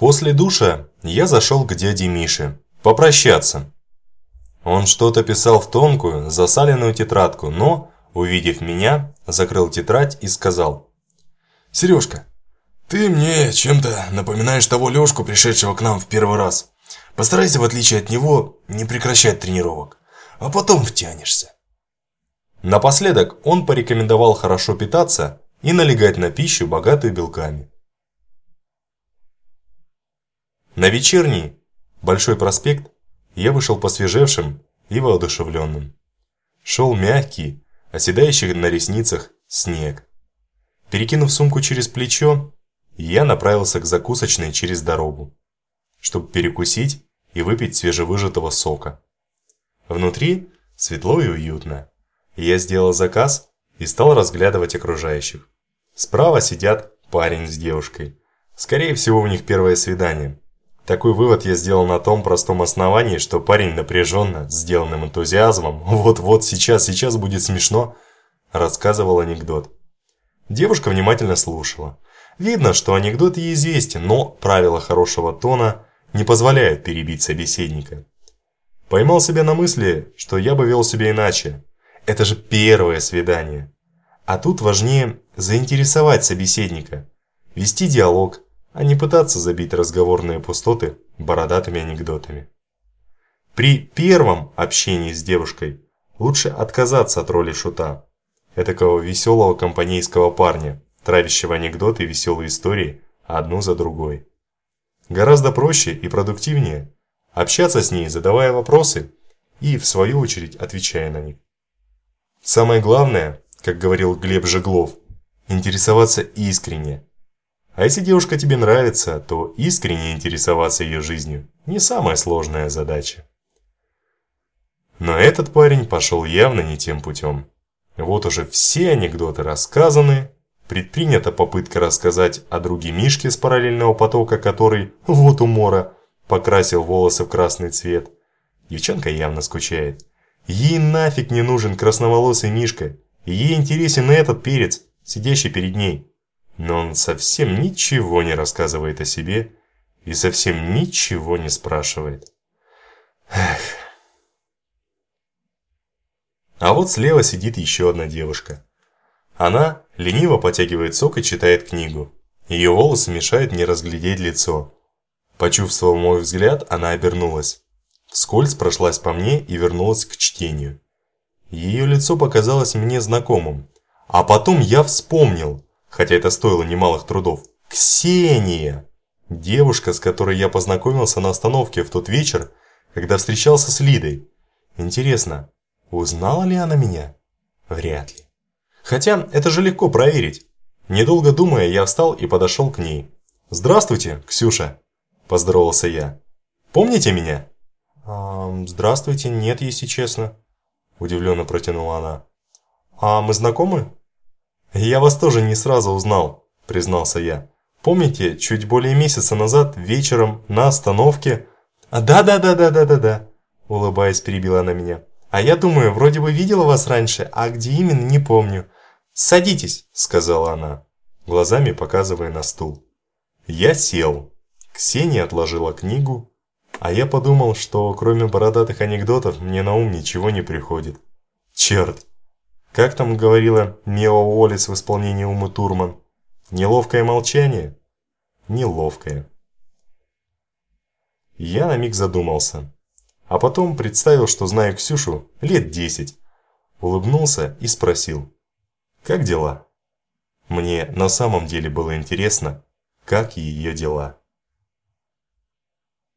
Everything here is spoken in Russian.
После душа я зашел к дяде Мише попрощаться. Он что-то писал в тонкую, засаленную тетрадку, но, увидев меня, закрыл тетрадь и сказал. «Сережка, ты мне чем-то напоминаешь того Лешку, пришедшего к нам в первый раз. Постарайся, в отличие от него, не прекращать тренировок, а потом втянешься». Напоследок он порекомендовал хорошо питаться и налегать на пищу, богатую белками. На вечерний Большой проспект я вышел посвежевшим и воодушевленным. Шел мягкий, оседающий на ресницах снег. Перекинув сумку через плечо, я направился к закусочной через дорогу, чтобы перекусить и выпить свежевыжатого сока. Внутри светло и уютно. Я сделал заказ и стал разглядывать окружающих. Справа сидят парень с девушкой. Скорее всего, у них первое свидание. Такой вывод я сделал на том простом основании, что парень напряженно, сделанным энтузиазмом, вот-вот, сейчас, сейчас будет смешно, рассказывал анекдот. Девушка внимательно слушала. Видно, что анекдот ей известен, но правила хорошего тона не позволяют перебить собеседника. Поймал себя на мысли, что я бы вел себя иначе. Это же первое свидание. А тут важнее заинтересовать собеседника, вести диалог, а не пытаться забить разговорные пустоты бородатыми анекдотами. При первом общении с девушкой лучше отказаться от роли шута, этакого веселого компанейского парня, травящего анекдоты и веселые истории одну за другой. Гораздо проще и продуктивнее общаться с ней, задавая вопросы и, в свою очередь, отвечая на них. Самое главное, как говорил Глеб Жеглов, интересоваться искренне – а если девушка тебе нравится, то искренне интересоваться ее жизнью – не самая сложная задача. Но этот парень пошел явно не тем путем. Вот уже все анекдоты рассказаны, предпринята попытка рассказать о друге Мишке с параллельного потока, который, вот умора, покрасил волосы в красный цвет. Девчонка явно скучает. Ей нафиг не нужен красноволосый Мишка, ей интересен этот перец, сидящий перед ней но он совсем ничего не рассказывает о себе и совсем ничего не спрашивает. Эх. А вот слева сидит еще одна девушка. Она лениво потягивает сок и читает книгу. Ее волосы мешают мне разглядеть лицо. Почувствовав мой взгляд, она обернулась. Вскользь прошлась по мне и вернулась к чтению. Ее лицо показалось мне знакомым. А потом я вспомнил, хотя это стоило немалых трудов. Ксения! Девушка, с которой я познакомился на остановке в тот вечер, когда встречался с Лидой. Интересно, узнала ли она меня? Вряд ли. Хотя это же легко проверить. Недолго думая, я встал и подошел к ней. «Здравствуйте, Ксюша!» – поздоровался я. «Помните меня?» «А, «Здравствуйте, нет, если честно», – удивленно протянула она. «А мы знакомы?» «Я вас тоже не сразу узнал», – признался я. «Помните, чуть более месяца назад, вечером, на остановке...» «Да-да-да-да-да-да-да», – улыбаясь, перебила она меня. «А я думаю, вроде бы видела вас раньше, а где именно, не помню». «Садитесь», – сказала она, глазами показывая на стул. Я сел. Ксения отложила книгу, а я подумал, что кроме бородатых анекдотов мне на ум ничего не приходит. Черт, как там говорила Мео Уоллес в исполнении Умы Турман? Неловкое молчание? Неловкое. Я на миг задумался. А потом представил, что знаю Ксюшу лет десять. Улыбнулся и спросил. Как дела? Мне на самом деле было интересно, как ее дела.